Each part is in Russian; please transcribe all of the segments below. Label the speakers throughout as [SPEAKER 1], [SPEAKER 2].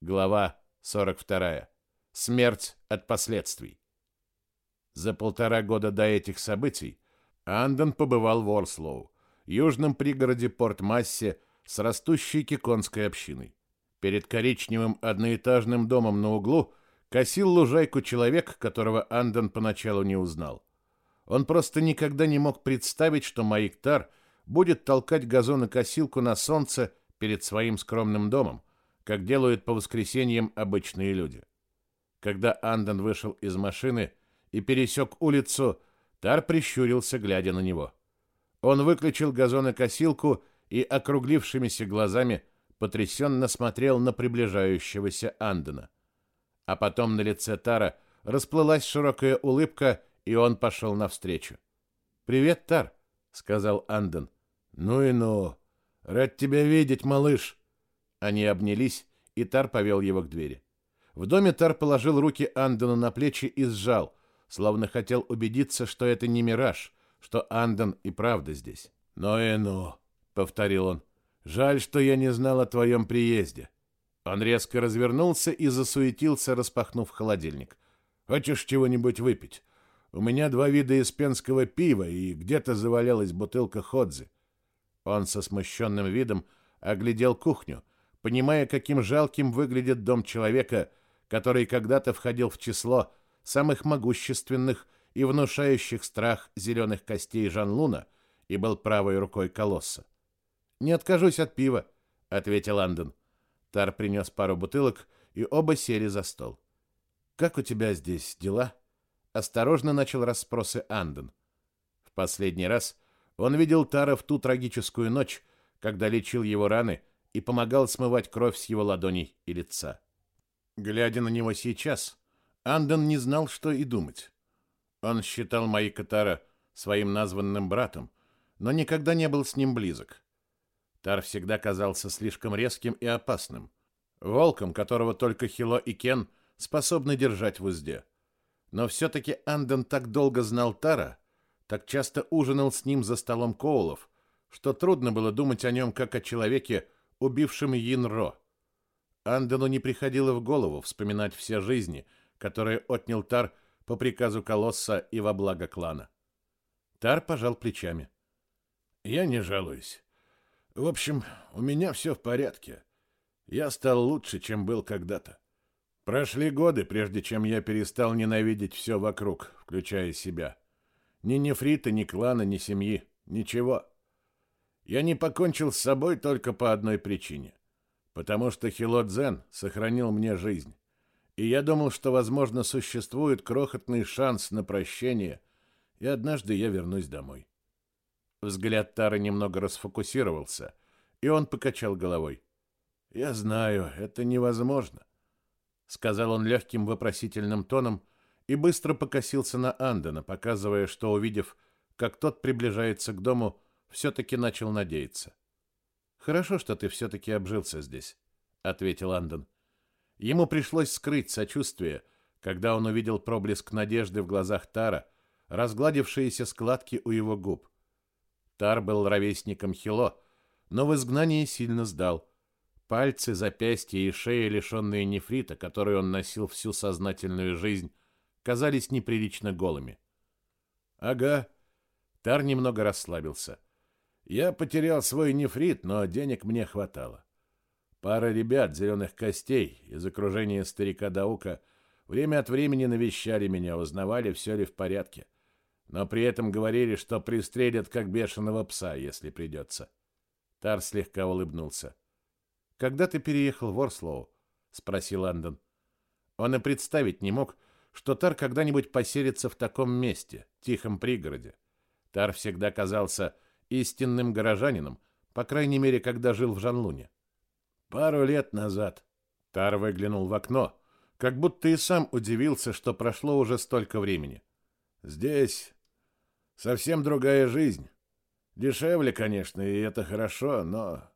[SPEAKER 1] Глава 42. Смерть от последствий. За полтора года до этих событий Андон побывал в Орслоу, южном пригороде Порт-Массе с растущей киконской общиной. Перед коричневым одноэтажным домом на углу косил лужайку человек, которого Андон поначалу не узнал. Он просто никогда не мог представить, что Маиктар будет толкать газонокосилку на солнце перед своим скромным домом, как делают по воскресеньям обычные люди. Когда Андон вышел из машины и пересек улицу, Тар прищурился, глядя на него. Он выключил газонокосилку и округлившимися глазами потрясенно смотрел на приближающегося Андона. А потом на лице Тара расплылась широкая улыбка, и он пошел навстречу. «Привет, Тар», — сказал Андон. «Ну и ну! Рад тебя видеть, малыш!» Они обнялись, и Тар повел его к двери. В доме Тар положил руки Андону на плечи и сжал, словно хотел убедиться, что это не мираж, что Андон и правда здесь. «Ну и ну!» — повторил он. «Жаль, что я не знал о твоем приезде». Он резко развернулся и засуетился, распахнув холодильник. «Хочешь чего-нибудь выпить? У меня два вида испенского пива, и где-то завалялась бутылка ходзи. Он со смущенным видом оглядел кухню, понимая, каким жалким выглядит дом человека, который когда-то входил в число самых могущественных и внушающих страх зеленых костей Жан-Луна и был правой рукой колосса. «Не откажусь от пива», — ответил Андон. Тар принес пару бутылок, и оба сели за стол. «Как у тебя здесь дела?» осторожно начал расспросы Анден. В последний раз он видел Тара в ту трагическую ночь, когда лечил его раны и помогал смывать кровь с его ладоней и лица. Глядя на него сейчас, Анден не знал, что и думать. Он считал Маика Тара своим названным братом, но никогда не был с ним близок. Тар всегда казался слишком резким и опасным, волком, которого только Хило и Кен способны держать в узде. Но все-таки Анден так долго знал Тара, так часто ужинал с ним за столом Коулов, что трудно было думать о нем как о человеке, убившем Йинро. Андену не приходило в голову вспоминать все жизни, которые отнял Тар по приказу Колосса и во благо клана. Тар пожал плечами. «Я не жалуюсь. В общем, у меня все в порядке. Я стал лучше, чем был когда-то. Прошли годы, прежде чем я перестал ненавидеть все вокруг, включая себя. Ни нефрита, ни клана, ни семьи. Ничего. Я не покончил с собой только по одной причине. Потому что Хилодзен сохранил мне жизнь. И я думал, что, возможно, существует крохотный шанс на прощение, и однажды я вернусь домой. Взгляд Тары немного расфокусировался, и он покачал головой. «Я знаю, это невозможно сказал он легким вопросительным тоном и быстро покосился на Андена, показывая, что увидев, как тот приближается к дому, все-таки начал надеяться. Хорошо, что ты все-таки обжился здесь, ответил Анден. Ему пришлось скрыть сочувствие, когда он увидел проблеск надежды в глазах Тара, разгладившиеся складки у его губ. Тар был ровесником Хило, но в изгнании сильно сдал, Пальцы, запястья и шея, лишенные нефрита, который он носил всю сознательную жизнь, казались неприлично голыми. «Ага». Тар немного расслабился. «Я потерял свой нефрит, но денег мне хватало. Пара ребят зеленых костей из окружения старика Даука время от времени навещали меня, узнавали, все ли в порядке, но при этом говорили, что пристрелят как бешеного пса, если придется». Тар слегка улыбнулся. Когда ты переехал в Орслоу? спросил Андон. Он и представить не мог, что Тар когда-нибудь поселится в таком месте, тихом пригороде. Тар всегда казался истинным горожанином, по крайней мере, когда жил в Жанлуне. Пару лет назад Тар выглянул в окно, как будто и сам удивился, что прошло уже столько времени. Здесь совсем другая жизнь. Дешевле, конечно, и это хорошо, но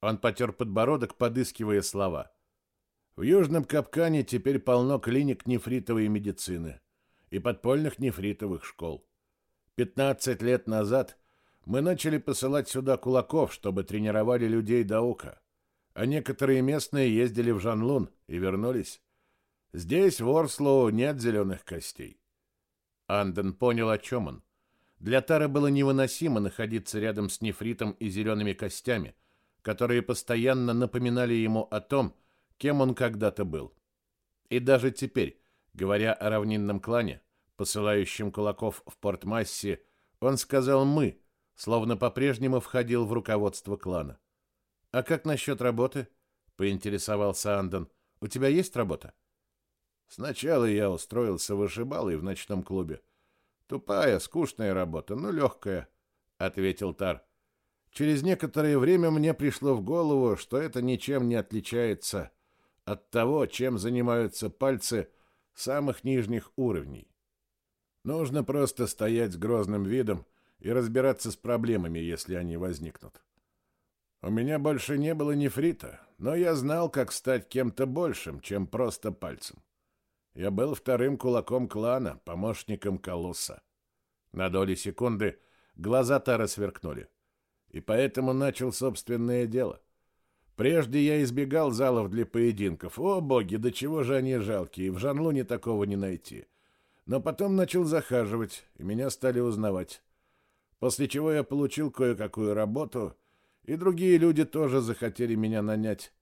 [SPEAKER 1] он потер подбородок, подыскивая слова. В Южном Капкане теперь полно клиник нефритовой медицины и подпольных нефритовых школ. 15 лет назад мы начали посылать сюда кулаков, чтобы тренировали людей Даука. а некоторые местные ездили в Жанлун и вернулись. Здесь, в Орслоу, нет зеленых костей.
[SPEAKER 2] Анден понял, о чем он. Для Тара было невыносимо находиться рядом с нефритом и зелеными костями, которые постоянно напоминали ему о том, кем он когда-то был. И даже теперь, говоря о равнинном клане, посылающем кулаков в Порт-Массе, он сказал «мы», словно по-прежнему входил в руководство клана. «А как насчет работы?» — поинтересовался Андон. «У тебя есть работа?»
[SPEAKER 1] «Сначала я устроился вышибалой в ночном клубе. Тупая, скучная работа, но легкая», — ответил Тар. «Через некоторое время мне пришло в голову, что это ничем не отличается от того, чем занимаются пальцы самых нижних уровней. Нужно просто стоять с грозным видом и разбираться с проблемами, если они возникнут. У меня больше не было нефрита, но я знал, как стать кем-то большим, чем просто пальцем. Я был вторым кулаком клана, помощником Колосса. На доли секунды глаза Тара сверкнули. И поэтому начал собственное дело — Прежде я избегал залов для поединков. О, боги, до чего же они жалкие, в Жанлуне такого не найти. Но потом начал захаживать, и меня стали узнавать. После чего я получил кое-какую работу, и другие люди тоже захотели меня нанять.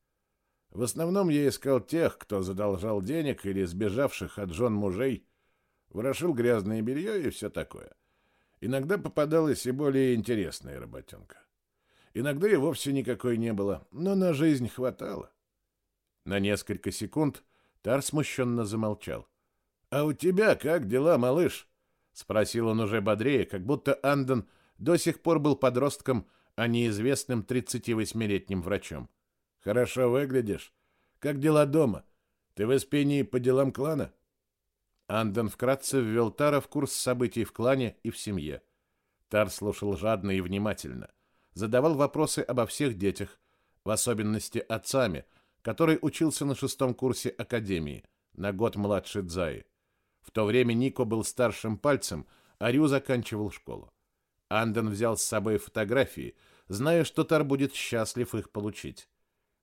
[SPEAKER 1] В основном я искал тех, кто задолжал денег или сбежавших от жен мужей, ворошил грязное белье и все такое. Иногда попадалась и более интересная работенка. Иногда и вовсе никакой не было, но на жизнь хватало. На несколько секунд Тар смущенно замолчал. «А у тебя как дела, малыш?» — спросил он уже бодрее, как будто Андон до сих пор был подростком, а не известным 38-летним врачом. «Хорошо выглядишь. Как дела дома? Ты в Эспении по делам клана?» Андон вкратце ввел Тара в курс событий в клане и в семье. Тар слушал жадно и внимательно — задавал вопросы обо всех детях, в особенности отцами, который учился на шестом курсе академии, на год младше Дзаи. В то время Нико был старшим пальцем, а Рю заканчивал школу. Анден взял с собой фотографии, зная, что Тар будет счастлив их получить.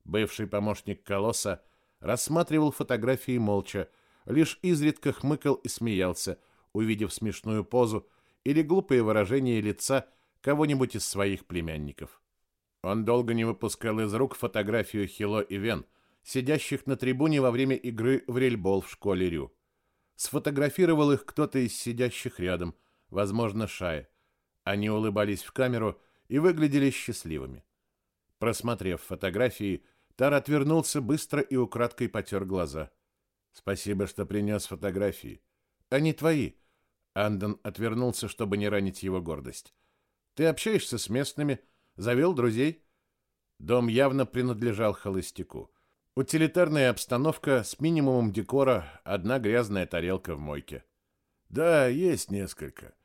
[SPEAKER 1] Бывший помощник Колосса рассматривал фотографии молча, лишь изредка хмыкал и смеялся, увидев смешную позу или глупое выражение лица кого-нибудь из своих племянников. Он долго не выпускал из рук фотографию Хило и Вен, сидящих на трибуне во время игры в рельбол в школе Рю. Сфотографировал их кто-то из сидящих рядом, возможно, Шая. Они улыбались в камеру и выглядели счастливыми. Просмотрев фотографии, Тар отвернулся быстро и украдкой потер глаза. «Спасибо, что принес фотографии. Они твои». Андон отвернулся, чтобы не ранить его гордость. Ты общаешься с местными, завел друзей. Дом явно принадлежал холостяку. Утилитарная обстановка с минимумом декора, одна грязная тарелка в мойке. Да, есть несколько.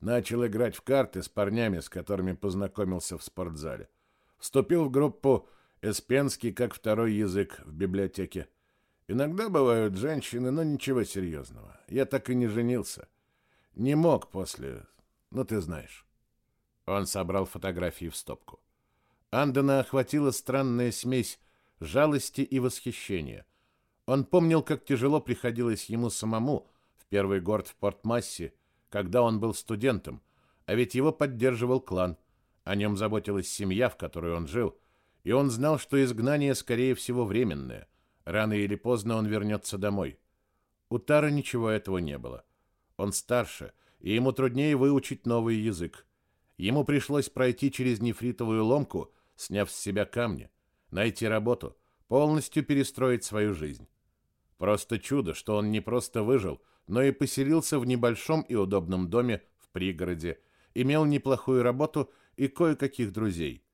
[SPEAKER 1] Начал играть в карты с парнями, с которыми познакомился в спортзале. Вступил в группу эспенский как второй язык в библиотеке. Иногда бывают женщины, но ничего серьезного. Я так и не женился. Не мог после... Ну, ты знаешь. Он собрал фотографии в стопку. Андена охватила странная смесь жалости и восхищения. Он помнил, как тяжело приходилось ему самому в первый год в Портмассе, когда он был студентом, а ведь его поддерживал клан, о нем заботилась семья, в которой он жил, и он знал, что изгнание, скорее всего, временное. Рано или поздно он вернется домой. У Тара ничего этого не было. Он старше, и ему труднее выучить новый язык. Ему пришлось пройти через нефритовую ломку, сняв с себя камни, найти работу, полностью перестроить свою жизнь. Просто чудо, что он не просто выжил, но и поселился в небольшом и удобном доме в пригороде, имел неплохую работу и кое-каких друзей.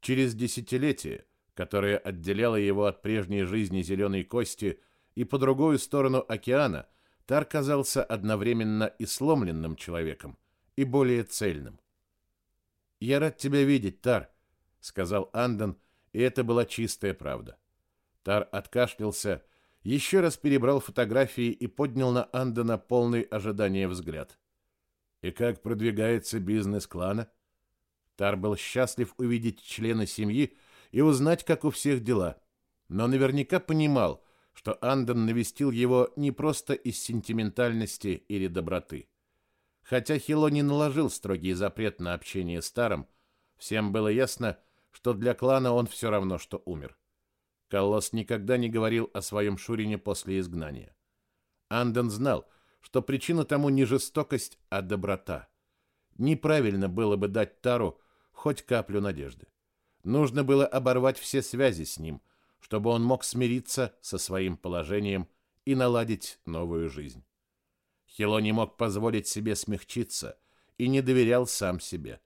[SPEAKER 1] Через десятилетие, которое отделяло его от прежней жизни зеленой кости, и по другую сторону океана, Тар казался одновременно и сломленным человеком, и более цельным. «Я рад тебя видеть, Тар», — сказал Андон, и это была чистая правда. Тар откашлялся, еще раз перебрал фотографии и поднял на Андона полный ожидания взгляд. «И как продвигается бизнес клана?» Тар был счастлив увидеть члена семьи
[SPEAKER 2] и узнать, как у всех дела. Но наверняка понимал, что Анден навестил его не просто из сентиментальности или доброты. Хотя Хило не наложил строгий запрет на общение с Таром, всем было ясно, что для клана он все равно, что умер. Колосс никогда не говорил о своем Шурине после изгнания. Анден знал, что причина тому не жестокость, а доброта. Неправильно было бы дать Тару хоть каплю надежды. Нужно было оборвать все связи с ним, чтобы он мог смириться со своим положением и наладить новую жизнь. Хило не мог позволить себе смягчиться и не доверял сам себе.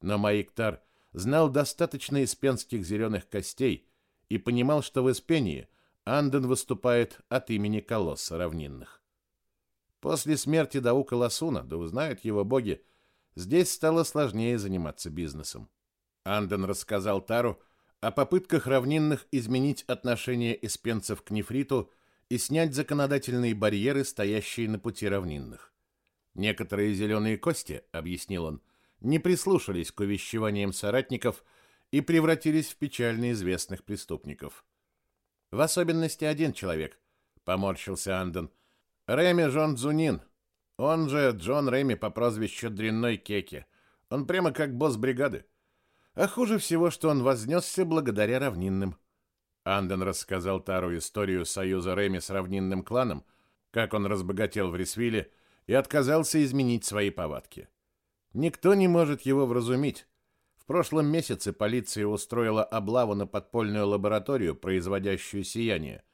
[SPEAKER 2] Но Маиктар знал достаточно испенских зеленых костей и понимал, что в Испении Анден выступает от имени колосса равнинных. После смерти Даука Ласуна, да узнают его боги, здесь стало сложнее заниматься бизнесом. Анден рассказал Тару о попытках равнинных изменить отношение испенцев к нефриту и снять законодательные барьеры, стоящие на пути равнинных. Некоторые зеленые кости, объяснил он, не прислушались к увещеваниям соратников и превратились в печально известных преступников. В особенности один человек, поморщился Анден, Реми Жон Дзунин, он же Джон Реми по прозвищу Дрянной Кеки. Он прямо как босс бригады. А хуже всего, что он вознесся благодаря равнинным. Анден рассказал Тару историю союза Реми с равнинным кланом, как он разбогател в Рисвиле и отказался изменить свои повадки. Никто не может его вразумить. В прошлом месяце полиция устроила облаву на подпольную лабораторию, производящую сияние,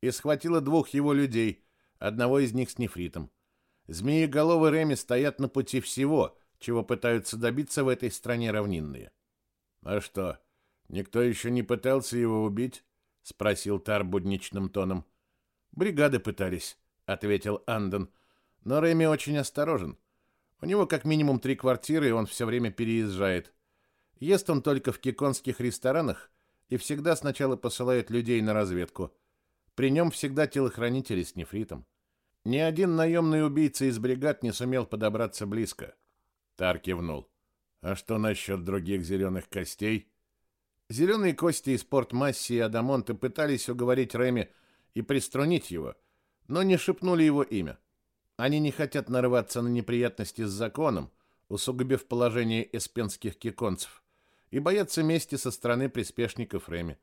[SPEAKER 2] и схватила двух его людей, одного из них с нефритом. Змееголовы Реми стоят на пути всего, чего пытаются добиться в этой стране равнинные. А что, никто еще не пытался его убить? спросил Тар будничным тоном. Бригады пытались, ответил Андон. Но Реми очень осторожен. У него как минимум три квартиры, и он все время переезжает. Ест он только в киконских ресторанах и всегда сначала посылает людей на разведку. При нем всегда телохранители с нефритом. Ни один наемный убийца из бригад не сумел подобраться близко. Тар кивнул. А что насчет других зеленых костей? Зеленые кости из Порт-Масси и Адамонта пытались уговорить Реми и приструнить его, но не шепнули его имя. Они не хотят нарываться на неприятности с законом, усугубив положение эспенских киконцев, и боятся мести со стороны приспешников Реми.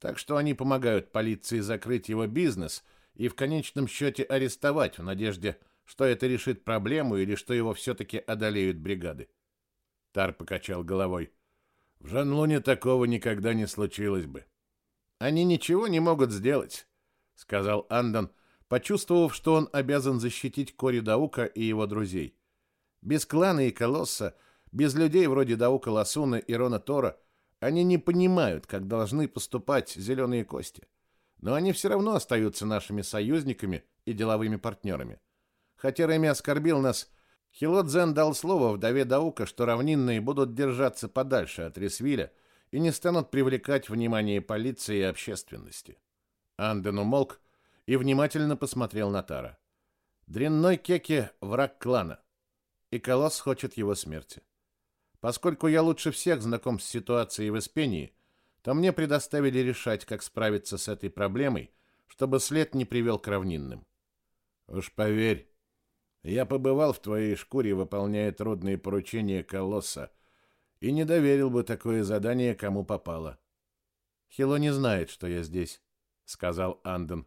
[SPEAKER 2] Так что они помогают полиции закрыть его бизнес и в конечном счете арестовать в надежде, что это решит проблему или что его все-таки одолеют бригады. Тар покачал головой. В Жанлуне такого никогда не случилось бы. Они ничего не могут сделать, сказал Андон, почувствовав, что он обязан защитить Кори Даука и его друзей. Без клана и колосса, без людей вроде Даука Ласуна и Рона Тора, они не понимают, как должны поступать зеленые кости. Но они все равно остаются нашими союзниками и деловыми партнерами. Хотя Реми оскорбил нас, Хилодзен дал слово вдове Даука, что равнинные будут держаться подальше от Рисвиля и не станут привлекать внимание полиции и общественности. Анден умолк, и внимательно посмотрел на Тара. Дрянной Кеки — враг клана, и Колосс хочет его смерти. Поскольку я лучше всех знаком с ситуацией в Испении, то мне предоставили решать, как справиться с этой проблемой, чтобы след не привел к равнинным. Уж поверь, я побывал в твоей шкуре, выполняя трудные поручения Колосса, и не доверил бы такое задание, кому попало. Хило не знает, что я здесь, сказал Анден.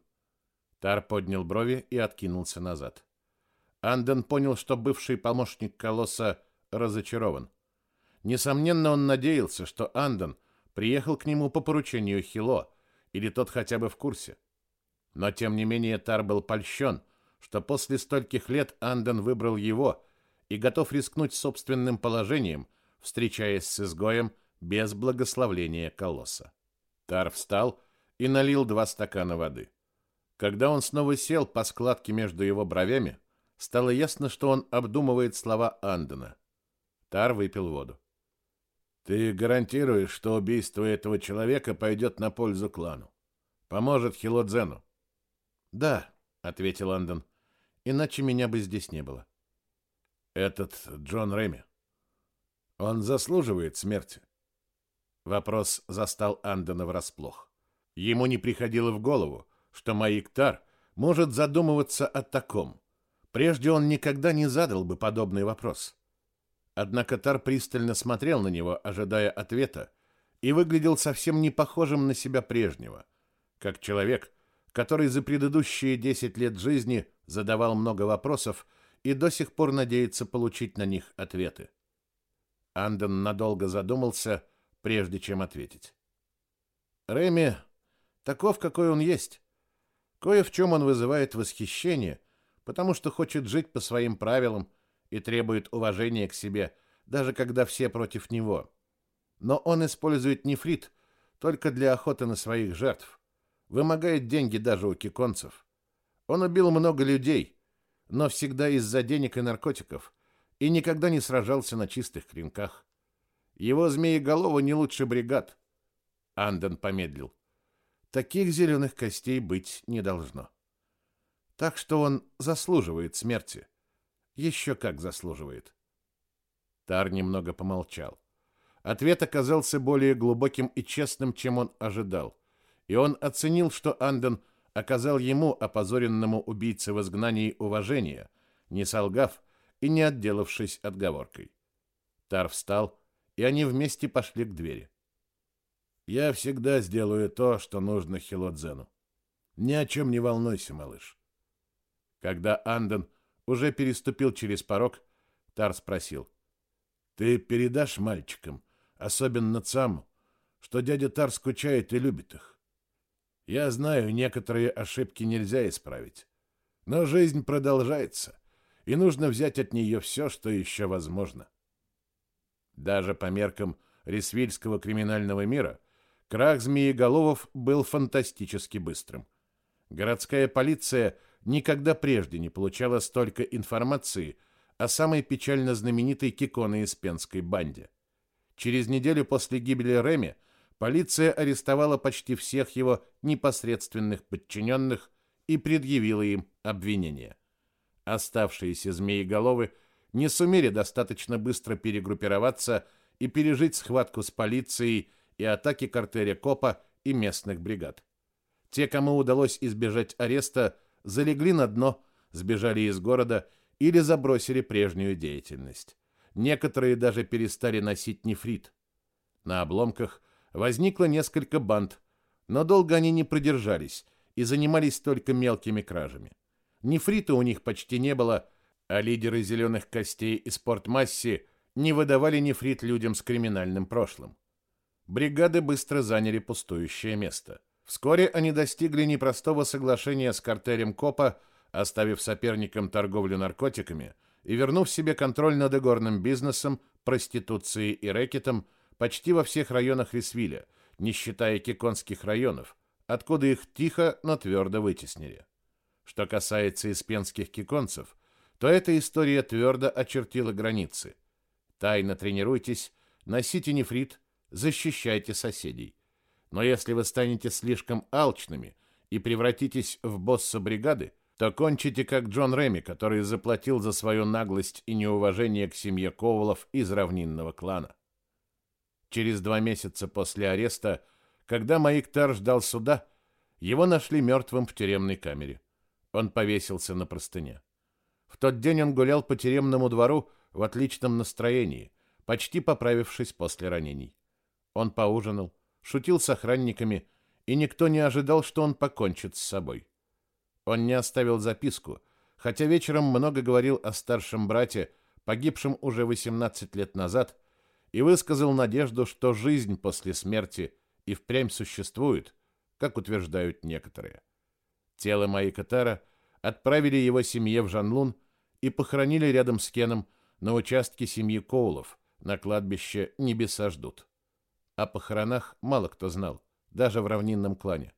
[SPEAKER 2] Тар поднял брови и откинулся назад. Анден понял, что бывший помощник Колосса разочарован. Несомненно, он надеялся, что Анден приехал к нему по поручению Хило, или тот хотя бы в курсе. Но, тем не менее, Тар был польщен, что после стольких лет Анден выбрал его и готов рискнуть собственным положением, встречаясь с изгоем без благословления Колосса. Тар встал и налил два стакана воды. Когда он снова сел по складке между его бровями, стало ясно, что он обдумывает слова Андена. Тар выпил воду. Ты гарантируешь, что убийство этого человека пойдет на пользу клану? Поможет Хилодзену? Да, ответил Анден. Иначе меня бы здесь не было. Этот Джон Реми. Он заслуживает смерти.
[SPEAKER 1] Вопрос застал Андена врасплох. Ему не приходило в голову, что Маиктар может задумываться о таком. Прежде он никогда не задал бы подобный вопрос. Однако Тар пристально смотрел на него, ожидая ответа, и выглядел совсем не похожим на себя прежнего, как человек, который за предыдущие десять лет жизни задавал много вопросов и до сих пор надеется получить на них ответы. Анден надолго задумался, прежде чем ответить. Реми таков, какой он есть. Кое в чем он вызывает восхищение, потому что хочет жить по своим правилам и требует уважения к себе, даже когда все против него. Но он использует нефрит только для охоты на своих жертв, вымогает деньги даже у киконцев. Он убил много людей, но всегда из-за денег и наркотиков, и никогда не сражался на чистых клинках. Его змееголова не лучше бригад. Анден помедлил. Таких зеленых костей быть не должно. Так что он заслуживает смерти. Еще как заслуживает. Тар немного помолчал. Ответ оказался более глубоким и честным, чем он ожидал. И он оценил, что Анден оказал ему, опозоренному убийце в изгнании, уважение, не солгав и не отделавшись отговоркой. Тар встал и они вместе пошли к двери. «Я всегда сделаю то, что нужно Хилодзену. Ни о чем не волнуйся, малыш». Когда Анден уже переступил через порог, Тар спросил. «Ты передашь мальчикам, особенно Цаму, что дядя Тар скучает и любит их? Я знаю, некоторые ошибки нельзя исправить, но жизнь продолжается, и нужно взять от нее все, что еще возможно. Даже по меркам ресвильского криминального мира крах змееголовов был фантастически быстрым. Городская полиция никогда прежде не получала столько информации о самой печально знаменитой Киконо-Испенской банде. Через неделю после гибели Реми полиция арестовала почти всех его непосредственных подчиненных и предъявила им обвинения. Оставшиеся змееголовы – не сумели достаточно быстро перегруппироваться и пережить схватку с полицией и атаки картеля Копа и местных бригад. Те, кому удалось избежать ареста, залегли на дно, сбежали из города или забросили прежнюю деятельность. Некоторые даже перестали носить нефрит. На обломках возникло несколько банд, но долго они не продержались и занимались только мелкими кражами. Нефрита у них почти не было, а лидеры зеленых костей и спортмасси не выдавали нефрит людям с криминальным прошлым. Бригады быстро заняли пустующее место. Вскоре они достигли непростого соглашения с картелем Копа, оставив соперникам торговлю наркотиками и вернув себе контроль над игорным бизнесом, проституцией и рэкетом почти во всех районах Рисвиля, не считая киконских районов, откуда их тихо, но твердо вытеснили. Что касается испенских киконцев – то эта история твердо очертила границы. Тайно тренируйтесь, носите нефрит, защищайте соседей. Но если вы станете слишком алчными и превратитесь в босса бригады, то кончите как Джон Реми, который заплатил за свою наглость и неуважение к семье Ковалов из равнинного клана. Через два месяца после ареста, когда Маиктар ждал суда, его нашли мертвым в тюремной камере. Он повесился на простыне. В тот день он гулял по тюремному двору в отличном настроении, почти поправившись после ранений. Он поужинал, шутил с охранниками, и никто не ожидал, что он покончит с собой. Он не оставил записку, хотя вечером много говорил о старшем брате, погибшем уже 18 лет назад, и высказал надежду, что жизнь после смерти и впрямь существует, как утверждают некоторые. Тело Маикатара отправили его семье в Жанлун и похоронили рядом с Кеном на участке семьи Коулов, на кладбище Небеса ждут. О похоронах мало кто знал, даже в равнинном клане.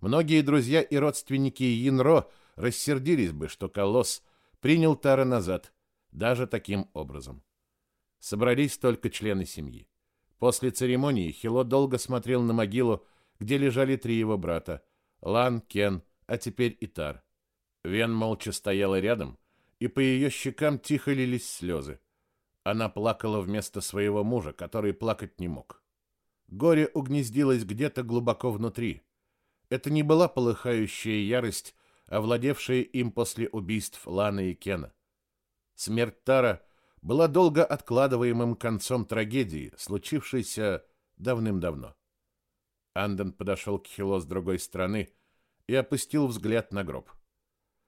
[SPEAKER 1] Многие друзья и родственники Йинро рассердились бы, что Колосс принял Тара назад, даже таким образом. Собрались только члены семьи. После церемонии Хило долго смотрел на могилу, где лежали три его брата — Лан, Кен, а теперь и Тар. Вен молча стояла рядом, и по ее щекам тихо лились слезы. Она плакала вместо своего мужа, который плакать не мог. Горе угнездилось где-то глубоко внутри. Это не была полыхающая ярость, овладевшая им после убийств Ланы и Кена. Смерть Тара была долго откладываемым концом трагедии, случившейся давным-давно. Анден подошел к Хило с другой стороны и опустил взгляд на гроб.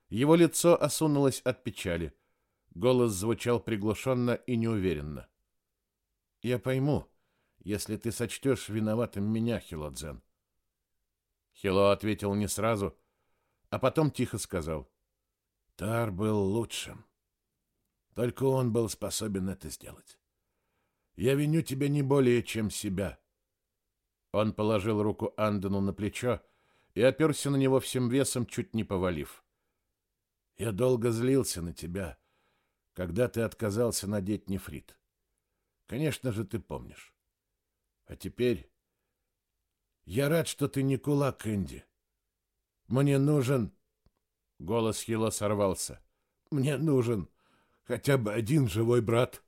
[SPEAKER 1] Его лицо осунулось от печали. Голос звучал приглушенно и неуверенно. «Я пойму, если ты сочтешь виноватым меня, Хилодзен». Хило ответил не сразу, а потом тихо сказал. «Тар был лучшим. Только он был способен это сделать. Я виню тебя не более, чем себя». Он положил руку Андену на плечо и оперся на него всем весом, чуть не повалив. Я долго злился на тебя, когда ты отказался надеть нефрит. Конечно же, ты помнишь. А теперь я рад, что ты не кулак, Энди. Мне нужен... Голос Хила сорвался. Мне нужен хотя бы один живой брат.